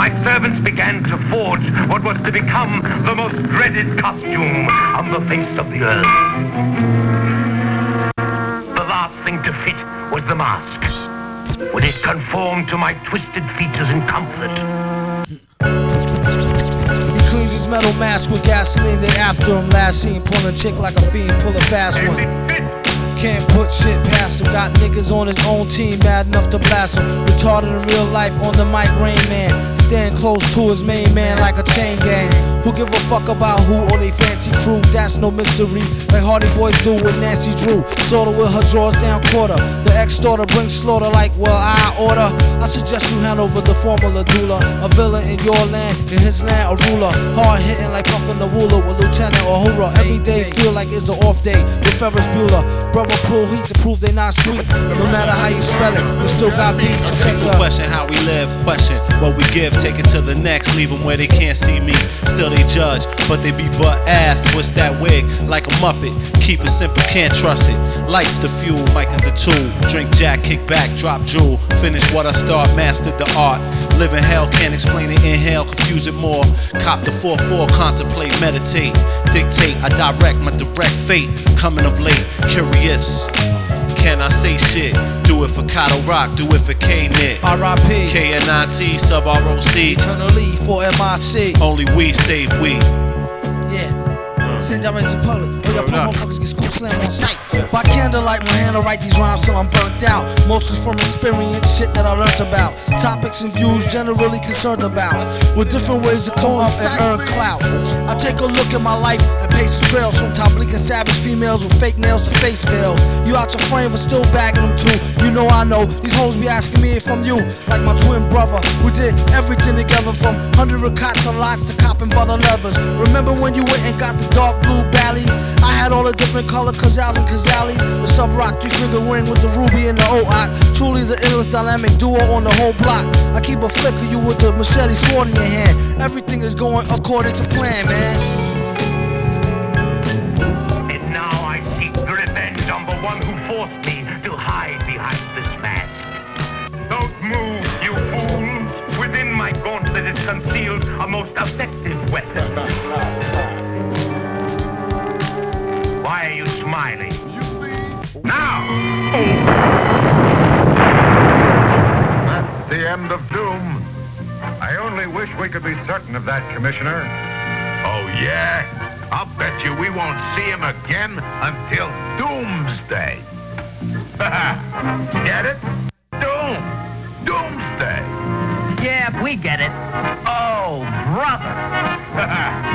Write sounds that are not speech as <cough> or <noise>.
my servants began to forge what was to become the most dreaded costume on the face of the earth. The last thing to fit was the mask. Would it conform to my twisted features in comfort? He cleans his metal mask with gasoline. They after him. Last seen pulling a chick like a fiend, pull a fast one. Can't put shit past him. Got niggas on his own team mad enough to blast him. Retarded in real life on the mic, Rain Man. Stand close to his main man like a chain gang. Who give a fuck about who or they fancy crew? That's no mystery. Like Hardy Boys do with Nancy Drew. Sorta with her drawers down quarter. The ex daughter brings slaughter like, well, I order. I suggest you hand over the formula doula. A villain in your land, in his land, a ruler. Hard hitting like puffin' the ruler with Lieutenant Uhura. Every day feel like it's an off day with Ferris Bueller. Brother pull heat to prove they not sweet. No matter how you spell it, we still got beats. Check the Question how we live, question what we give, take it to the next, leave them where they can't see me. Still they judge, but they be butt ass. Twist that wig like a muppet. Keep it simple, can't trust it. Lights the fuel, mic is the tool. Drink jack, kick back, drop jewel. Finish what I start, mastered the art. Live in hell, can't explain it. Inhale, confuse it more. Cop the 4-4, contemplate, meditate. Dictate, I direct my direct fate. Coming of late, curious. Can I say shit? Do it for Kato Rock, do it for K-Nit. R.I.P. KNIT, Subroc. Eternally for MIC. Only we save we. Yeah. Send direct to the public. Oh, y'all Word motherfuckers get school slam on sight. By candlelight, my hand, I write these rhymes till I'm burnt out. Mostly from experience, shit that I learned about. Topics and views generally concerned about. With different ways to come up and earn clout. I take a look at my life the trails from top bleak and savage females with fake nails to face veils. You out your frame, but still bagging them too. You know I know. These hoes be asking me I'm you. Like my twin brother. We did everything together from hundred cots and lots to copping butter leathers. Remember when you went and got the dark blue ballies? I had all the different color Cazals and Kazalis. The Subroc three finger ring with the ruby and the OOC. Truly the illest dynamic duo on the whole block. I keep a flick of you with the machete sword in your hand. Everything is going according to plan, man. Is concealed a most effective weapon. Why are you smiling? You see, Now! that's the end of Doom. I only wish we could be certain of that, Commissioner. Oh, yeah? I'll bet you we won't see him again until Doomsday. <laughs> Get it? Yeah, we get it. Oh, brother. <laughs>